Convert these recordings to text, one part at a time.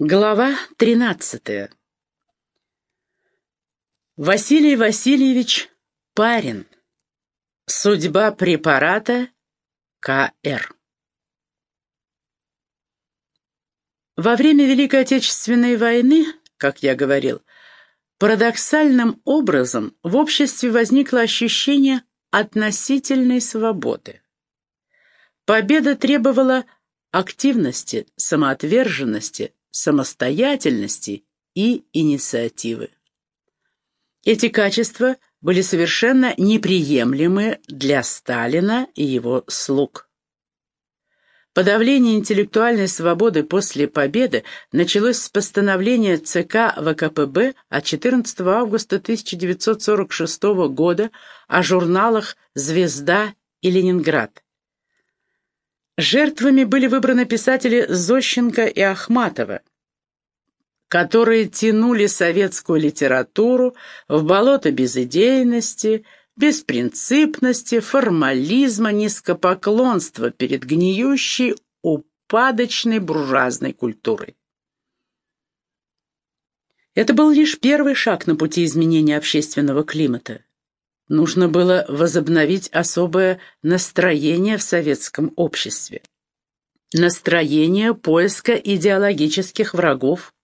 Глава тринадцатая. Василий Васильевич Парин. Судьба препарата КР. Во время Великой Отечественной войны, как я говорил, парадоксальным образом в обществе возникло ощущение относительной свободы. Победа требовала активности, самоотверженности, самостоятельности и инициативы. Эти качества были совершенно неприемлемы для Сталина и его слуг. Подавление интеллектуальной свободы после победы началось с постановления ЦК ВКПБ от 14 августа 1946 года о журналах «Звезда» и «Ленинград», Жертвами были выбраны писатели Зощенко и Ахматова, которые тянули советскую литературу в болото безидейности, беспринципности, формализма, низкопоклонства перед гниющей, упадочной буржуазной культурой. Это был лишь первый шаг на пути изменения общественного климата. Нужно было возобновить особое настроение в советском обществе. Настроение поиска идеологических врагов.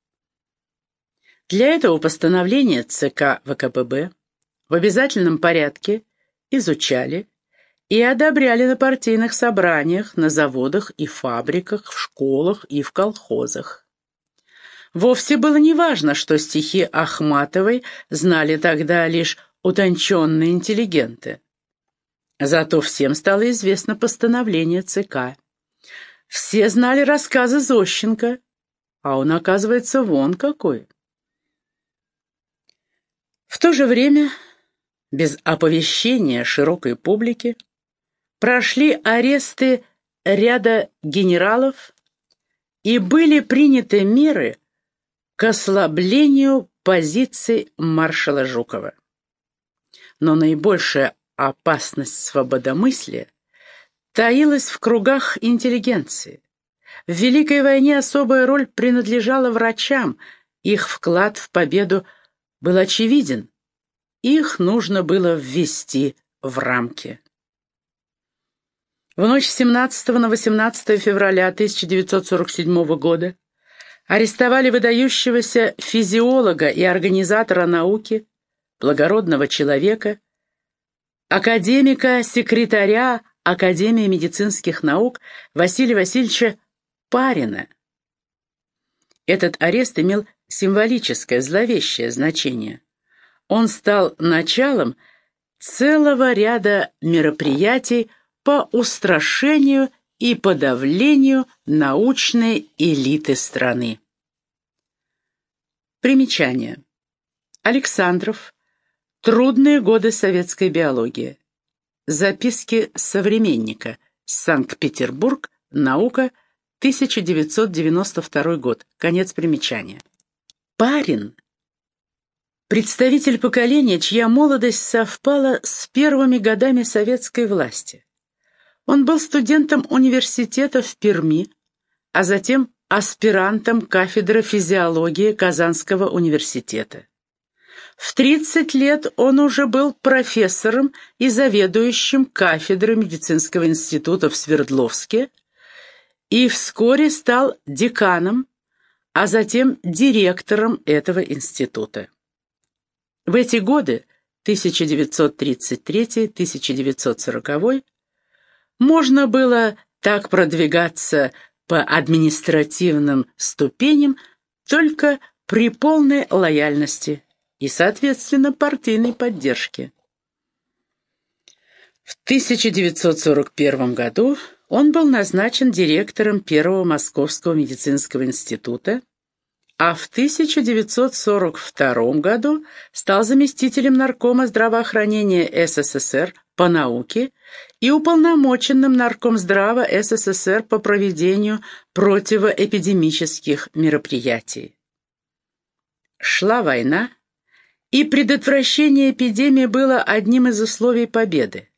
Для этого постановление ЦК ВКПБ в обязательном порядке изучали и одобряли на партийных собраниях, на заводах и фабриках, в школах и в колхозах. Вовсе было неважно, что стихи Ахматовой знали тогда лишь утонченные интеллигенты. Зато всем стало известно постановление ЦК. Все знали рассказы Зощенко, а он, оказывается, вон какой. В то же время, без оповещения широкой публики, прошли аресты ряда генералов и были приняты меры к ослаблению позиций маршала Жукова но наибольшая опасность свободомыслия таилась в кругах интеллигенции. В Великой войне особая роль принадлежала врачам, их вклад в победу был очевиден, их нужно было ввести в рамки. В ночь 17 на 18 февраля 1947 года арестовали выдающегося физиолога и организатора науки благородного человека, академика-секретаря Академии медицинских наук Василия Васильевича Парина. Этот арест имел символическое, зловещее значение. Он стал началом целого ряда мероприятий по устрашению и подавлению научной элиты страны. Примечание. Александров Трудные годы советской биологии. Записки современника. Санкт-Петербург. Наука. 1992 год. Конец примечания. Парин. Представитель поколения, чья молодость совпала с первыми годами советской власти. Он был студентом университета в Перми, а затем аспирантом кафедры физиологии Казанского университета. В 30 лет он уже был профессором и заведующим кафедрой медицинского института в Свердловске и вскоре стал деканом, а затем директором этого института. В эти годы, 1933-1940, можно было так продвигаться по административным ступеням только при полной лояльности и, соответственно, партийной поддержки. В 1941 году он был назначен директором Первого Московского медицинского института, а в 1942 году стал заместителем наркома здравоохранения СССР по науке и уполномоченным наркомздрава СССР по проведению противоэпидемических мероприятий. Шла война, и предотвращение эпидемии было одним из условий победы.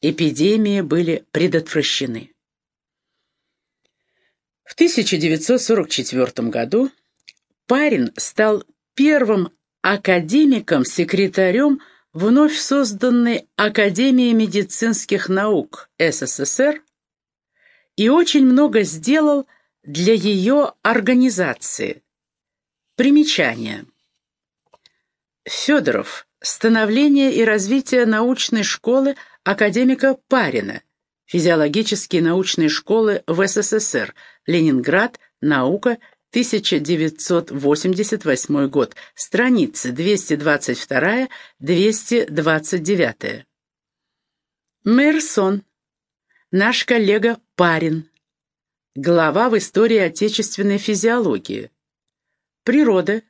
Эпидемии были предотвращены. В 1944 году Парин стал первым академиком-секретарем вновь созданной Академии медицинских наук СССР и очень много сделал для ее организации. Примечание. Федоров. Становление и развитие научной школы академика Парина. Физиологические научные школы в СССР. Ленинград. Наука. 1988 год. Страницы 222-229. Мерсон. Наш коллега Парин. Глава в истории отечественной физиологии. Природа.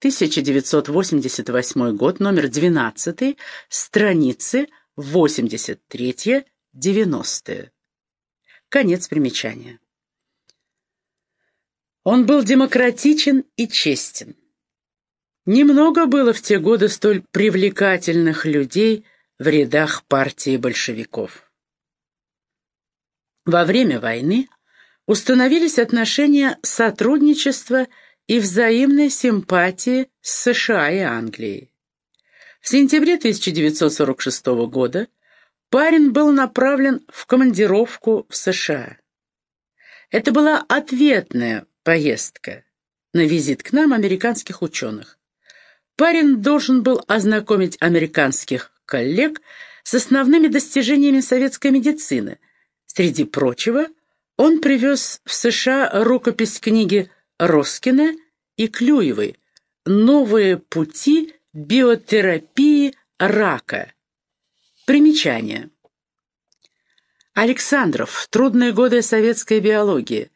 1988 год, номер 12, страницы 83-90. Конец примечания. Он был демократичен и честен. Немного было в те годы столь привлекательных людей в рядах партии большевиков. Во время войны установились отношения сотрудничества и взаимной симпатии с США и Англией. В сентябре 1946 года парень был направлен в командировку в США. Это была ответная поездка на визит к нам американских ученых. Парень должен был ознакомить американских коллег с основными достижениями советской медицины. Среди прочего, он привез в США рукопись книги Роскина и Клюевой «Новые пути биотерапии рака». Примечание. Александров. Трудные годы советской биологии.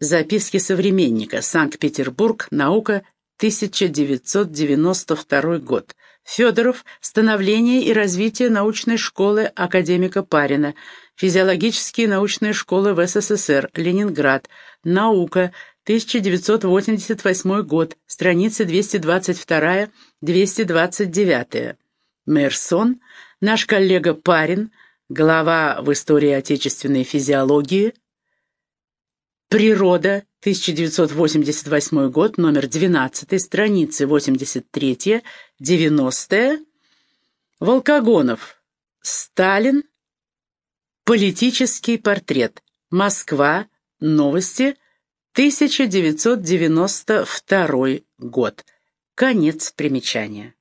Записки современника. Санкт-Петербург. Наука. 1992 год. Федоров. Становление и развитие научной школы академика Парина. Физиологические научные школы в СССР. Ленинград. Наука. 1988 год, страницы 222-229. Мерсон, наш коллега Парин, глава в истории отечественной физиологии. Природа, 1988 год, номер 12, страницы 83-90. Волкогонов, Сталин, политический портрет. Москва, новости, 1992 год. Конец примечания.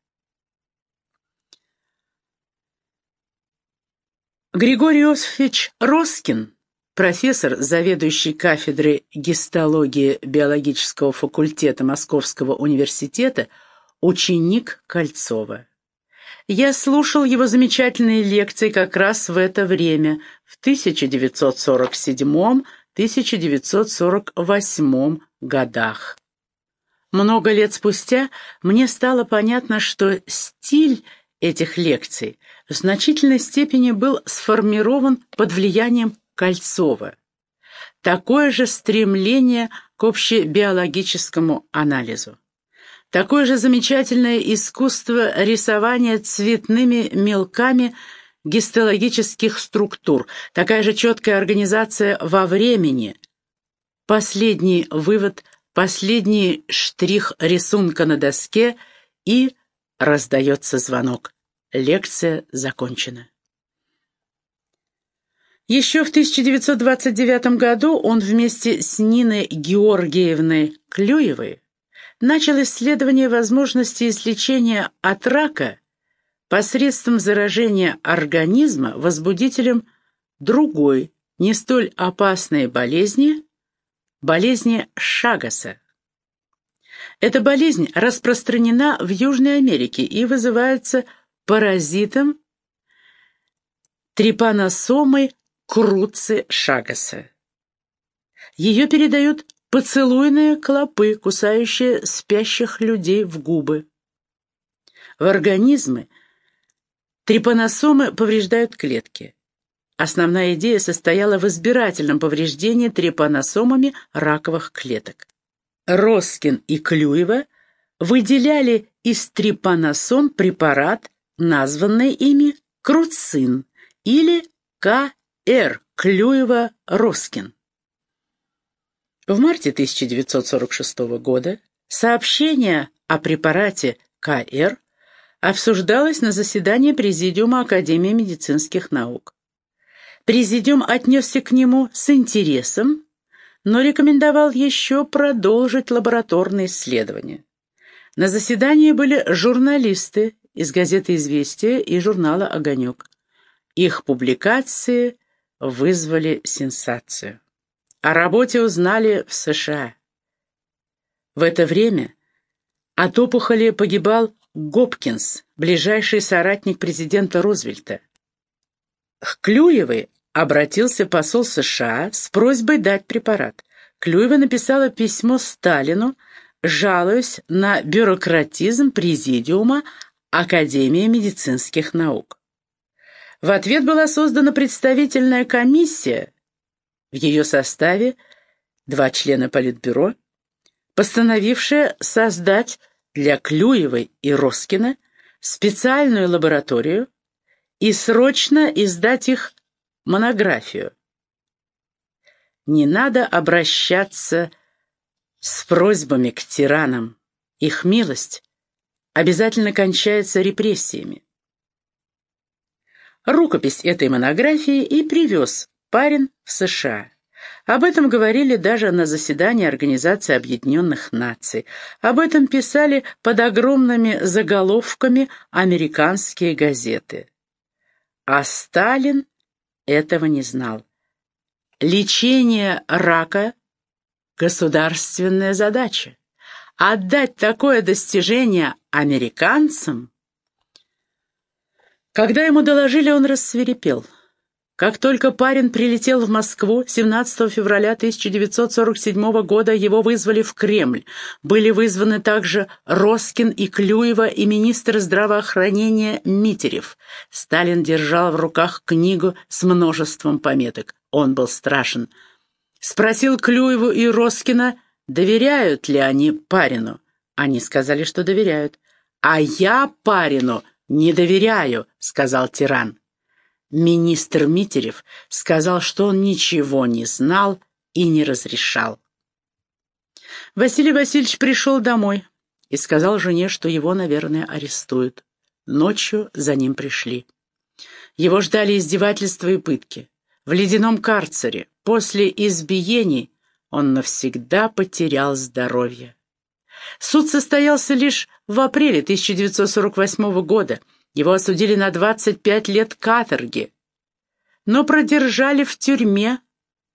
Григорий Иосифович Роскин, профессор, заведующий кафедрой гистологии биологического факультета Московского университета, ученик Кольцова. Я слушал его замечательные лекции как раз в это время, в 1947 1948 годах. Много лет спустя мне стало понятно, что стиль этих лекций в значительной степени был сформирован под влиянием Кольцова. Такое же стремление к общебиологическому анализу. Такое же замечательное искусство рисования цветными мелками – гистологических структур, такая же четкая организация во времени. Последний вывод, последний штрих рисунка на доске и раздается звонок. Лекция закончена. Еще в 1929 году он вместе с Ниной Георгиевной Клюевой начал исследование возможности излечения от рака посредством заражения организма возбудителем другой, не столь опасной болезни, болезни Шагаса. Эта болезнь распространена в Южной Америке и вызывается паразитом трипаносомой круцы Шагаса. Ее передают поцелуйные клопы, кусающие спящих людей в губы. В организмы Трипаносомы повреждают клетки. Основная идея состояла в избирательном повреждении трипаносомами раковых клеток. Роскин и Клюева выделяли из трипаносом препарат, названный ими круцин или КР Клюева-Роскин. В марте 1946 года сообщение о препарате КР обсуждалось на заседании Президиума Академии медицинских наук. Президиум отнесся к нему с интересом, но рекомендовал еще продолжить лабораторные исследования. На заседании были журналисты из газеты «Известия» и журнала «Огонек». Их публикации вызвали сенсацию. О работе узнали в США. В это время от опухоли погибал Гопкинс, ближайший соратник президента Рузвельта. К Клюевой обратился посол США с просьбой дать препарат. Клюева написала письмо Сталину, жалуясь на бюрократизм Президиума Академии медицинских наук. В ответ была создана представительная комиссия, в ее составе два члена Политбюро, постановившая создать для Клюевой и Роскина специальную лабораторию и срочно издать их монографию. Не надо обращаться с просьбами к тиранам. Их милость обязательно кончается репрессиями. Рукопись этой монографии и привез парень в США. Об этом говорили даже на заседании Организации Объединенных Наций. Об этом писали под огромными заголовками американские газеты. А Сталин этого не знал. Лечение рака – государственная задача. Отдать такое достижение американцам? Когда ему доложили, он рассверепел – как только парень прилетел в Москву 17 февраля 1947 года, его вызвали в Кремль. Были вызваны также Роскин и Клюева и министр здравоохранения Митерев. Сталин держал в руках книгу с множеством пометок. Он был страшен. Спросил Клюеву и Роскина, доверяют ли они парину. Они сказали, что доверяют. «А я парину не доверяю», — сказал тиран. Министр Митерев сказал, что он ничего не знал и не разрешал. Василий Васильевич пришел домой и сказал жене, что его, наверное, арестуют. Ночью за ним пришли. Его ждали издевательства и пытки. В ледяном карцере, после избиений, он навсегда потерял здоровье. Суд состоялся лишь в апреле 1948 года, его осудили на 25 лет каторги, но продержали в тюрьме,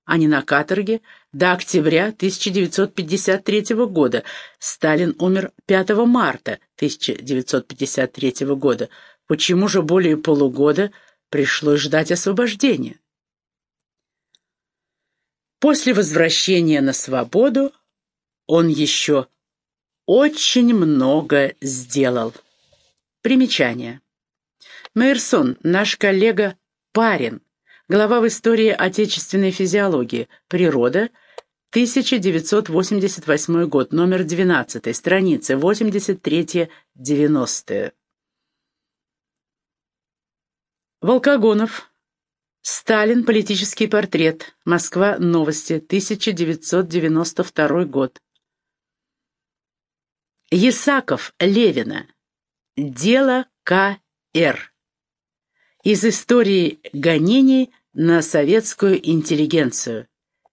а не на каторге, до октября 1953 года. Сталин умер 5 марта 1953 года. Почему же более полугода пришлось ждать освобождения? После возвращения на свободу он еще очень много сделал. Примечание. Мейерсон, наш коллега Парин, глава в истории отечественной физиологии, природа, 1988 год, номер 12, страница 83-90. Волкогонов. Сталин. Политический портрет. Москва. Новости. 1992 год. Есаков. Левина. Дело К.Р из истории гонений на советскую интеллигенцию.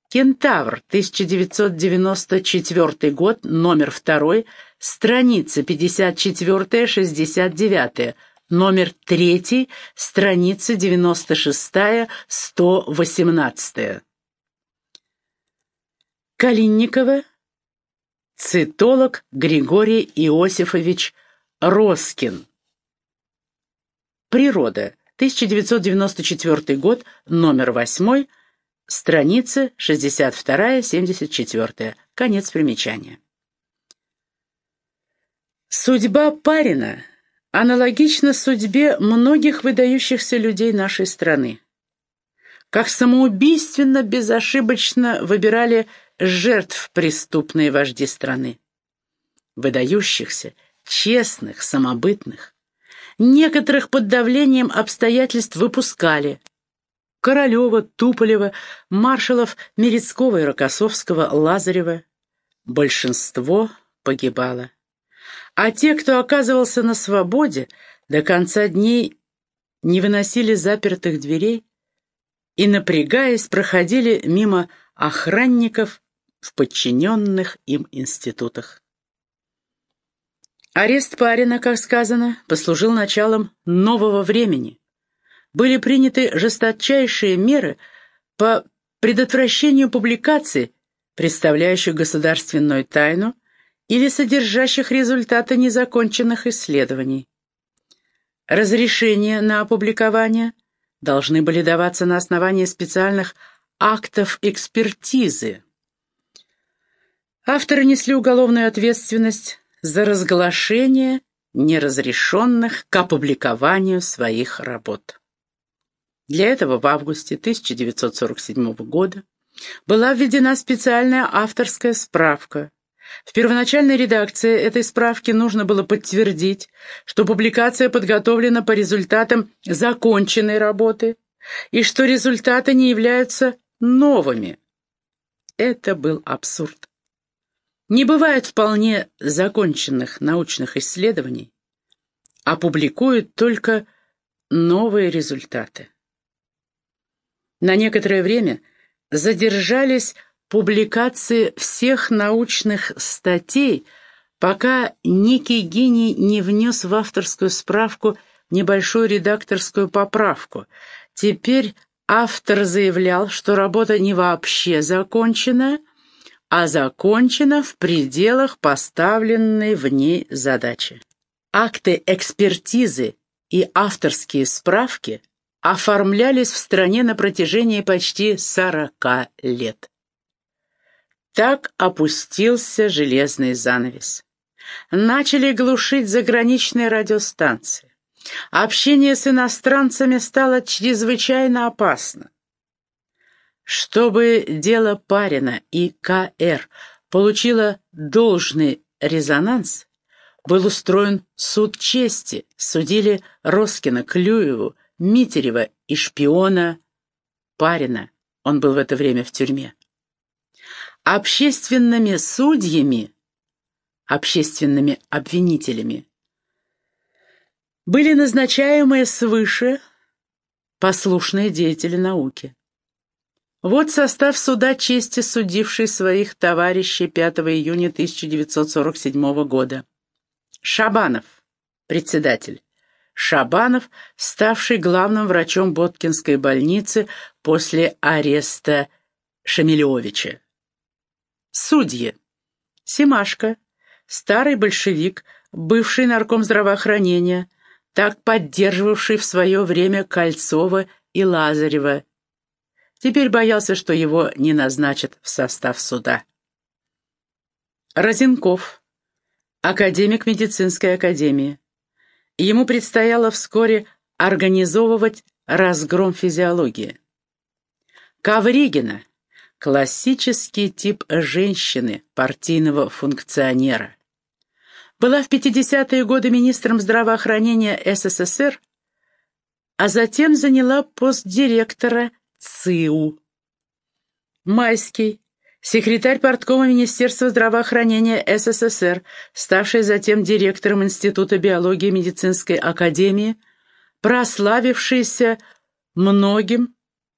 Кентавр, 1994 год, номер 2, страница 54-69, номер 3, страница 96-118. Калинникова, цитолог Григорий Иосифович Роскин. Природа. 1994 год, номер 8, страница 62-74. Конец примечания. Судьба Парина аналогична судьбе многих выдающихся людей нашей страны. Как самоубийственно, безошибочно выбирали жертв преступные вожди страны. Выдающихся, честных, самобытных. Некоторых под давлением обстоятельств выпускали. Королева, Туполева, маршалов Мерецкого и Рокоссовского, Лазарева. Большинство погибало. А те, кто оказывался на свободе, до конца дней не выносили запертых дверей и, напрягаясь, проходили мимо охранников в подчиненных им институтах. Арест Парина, как сказано, послужил началом нового времени. Были приняты жесточайшие меры по предотвращению публикаций, представляющих государственную тайну или содержащих результаты незаконченных исследований. Разрешения на опубликование должны были даваться на основании специальных актов экспертизы. Авторы несли уголовную ответственность за разглашение неразрешенных к опубликованию своих работ. Для этого в августе 1947 года была введена специальная авторская справка. В первоначальной редакции этой справки нужно было подтвердить, что публикация подготовлена по результатам законченной работы и что результаты не являются новыми. Это был абсурд. Не бывает вполне законченных научных исследований, а публикуют только новые результаты. На некоторое время задержались публикации всех научных статей, пока некий гений не внес в авторскую справку небольшую редакторскую поправку. Теперь автор заявлял, что работа не вообще закончена, а закончена в пределах поставленной в ней задачи. Акты экспертизы и авторские справки оформлялись в стране на протяжении почти 40 лет. Так опустился железный занавес. Начали глушить заграничные радиостанции. Общение с иностранцами стало чрезвычайно опасно. Чтобы дело Парина и К.Р. получило должный резонанс, был устроен суд чести, судили Роскина, Клюеву, Митерева и шпиона Парина. Он был в это время в тюрьме. Общественными судьями, общественными обвинителями, были назначаемые свыше послушные деятели науки. Вот состав суда чести, судивший своих товарищей 5 июня 1947 года. Шабанов, председатель. Шабанов, ставший главным врачом Боткинской больницы после ареста Шамилевича. Судьи. Семашко, старый большевик, бывший нарком здравоохранения, так поддерживавший в свое время Кольцова и Лазарева, Теперь боялся, что его не назначат в состав суда. Розенков, академик медицинской академии. Ему предстояло вскоре организовывать разгром физиологии. Ковригина, классический тип женщины, партийного функционера. Была в 50-е годы министром здравоохранения СССР, а затем заняла пост директора ЦИУ. Майский, секретарь порткома Министерства здравоохранения СССР, ставший затем директором Института биологии медицинской академии, прославившийся многим,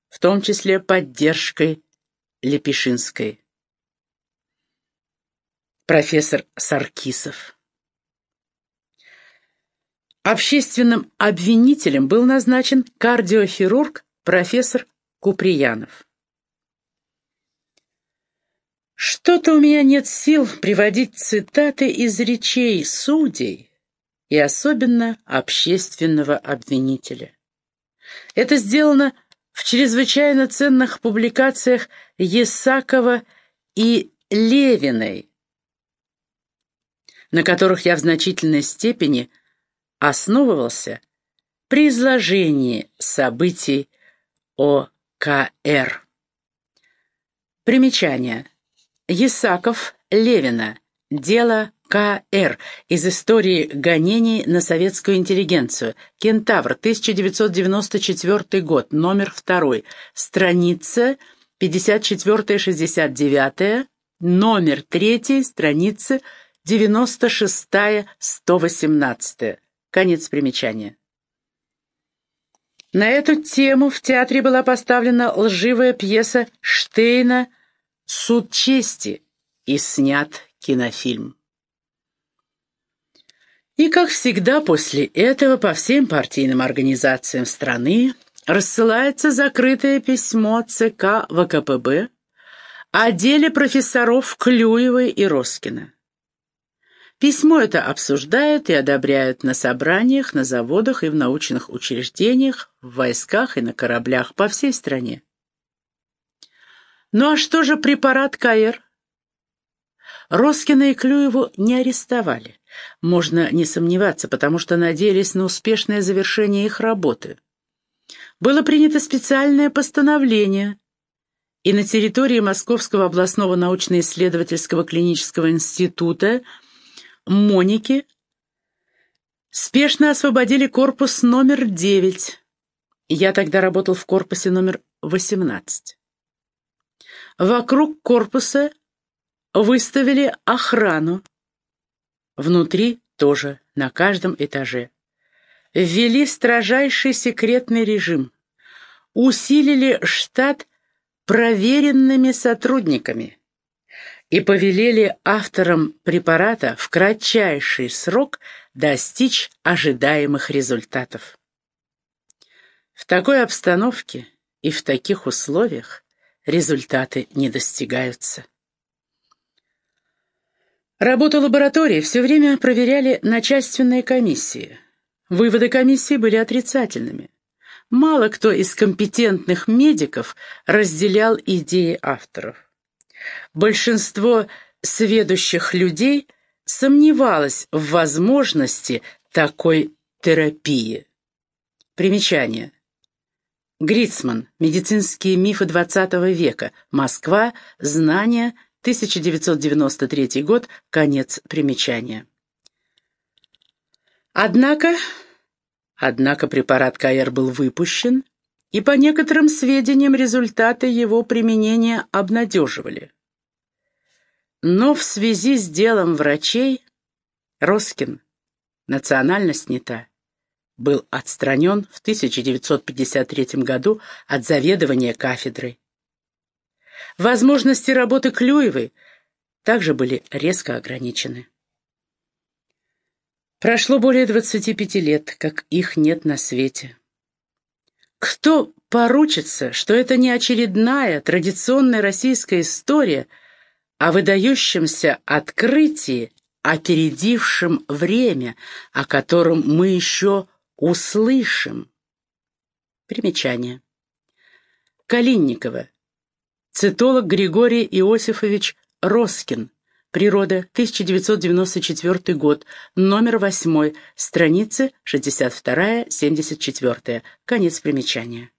в том числе поддержкой Лепешинской. Профессор Саркисов. Общественным обвинителем был назначен кардиохирург профессор Куприянов. Что-то у меня нет сил приводить цитаты из речей судей и особенно общественного обвинителя. Это сделано в чрезвычайно ценных публикациях Есакова и Левиной, на которых я в значительной степени основывался при изложении событий о к.Р. Примечание. Есаков, Левина. Дело К.Р. из истории гонений на советскую интеллигенцию. Кентавр, 1994 год, номер 2. Страница 54-69, номер 3, страница 96-118. Конец примечания. На эту тему в театре была поставлена лживая пьеса Штейна «Суд чести» и снят кинофильм. И, как всегда, после этого по всем партийным организациям страны рассылается закрытое письмо ЦК ВКПБ о деле профессоров Клюевой и Роскина. Письмо это обсуждают и одобряют на собраниях, на заводах и в научных учреждениях, в войсках и на кораблях по всей стране. Ну а что же препарат КАИР? Роскина и Клюеву не арестовали. Можно не сомневаться, потому что надеялись на успешное завершение их работы. Было принято специальное постановление, и на территории Московского областного научно-исследовательского клинического института Моники спешно освободили корпус номер 9. Я тогда работал в корпусе номер 18. Вокруг корпуса выставили охрану. Внутри тоже, на каждом этаже. Ввели строжайший секретный режим. Усилили штат проверенными сотрудниками и повелели авторам препарата в кратчайший срок достичь ожидаемых результатов. В такой обстановке и в таких условиях результаты не достигаются. Работу лаборатории все время проверяли начальственные комиссии. Выводы комиссии были отрицательными. Мало кто из компетентных медиков разделял идеи авторов. Большинство сведущих людей сомневалось в возможности такой терапии. Примечание. Грицман. Медицинские мифы XX века. Москва. Знания. 1993 год. Конец примечания. Однако, однако препарат КР был выпущен, и по некоторым сведениям результаты его применения обнадеживали. Но в связи с делом врачей Роскин, национальность не та, был отстранен в 1953 году от заведования кафедрой. Возможности работы Клюевой также были резко ограничены. Прошло более 25 лет, как их нет на свете. Кто поручится, что это не очередная традиционная российская история о выдающемся открытии, опередившем время, о котором мы еще услышим? Примечание. Калинникова. Цитолог Григорий Иосифович Роскин. Природа, 1994 год, номер 8, страницы 62-74. Конец примечания.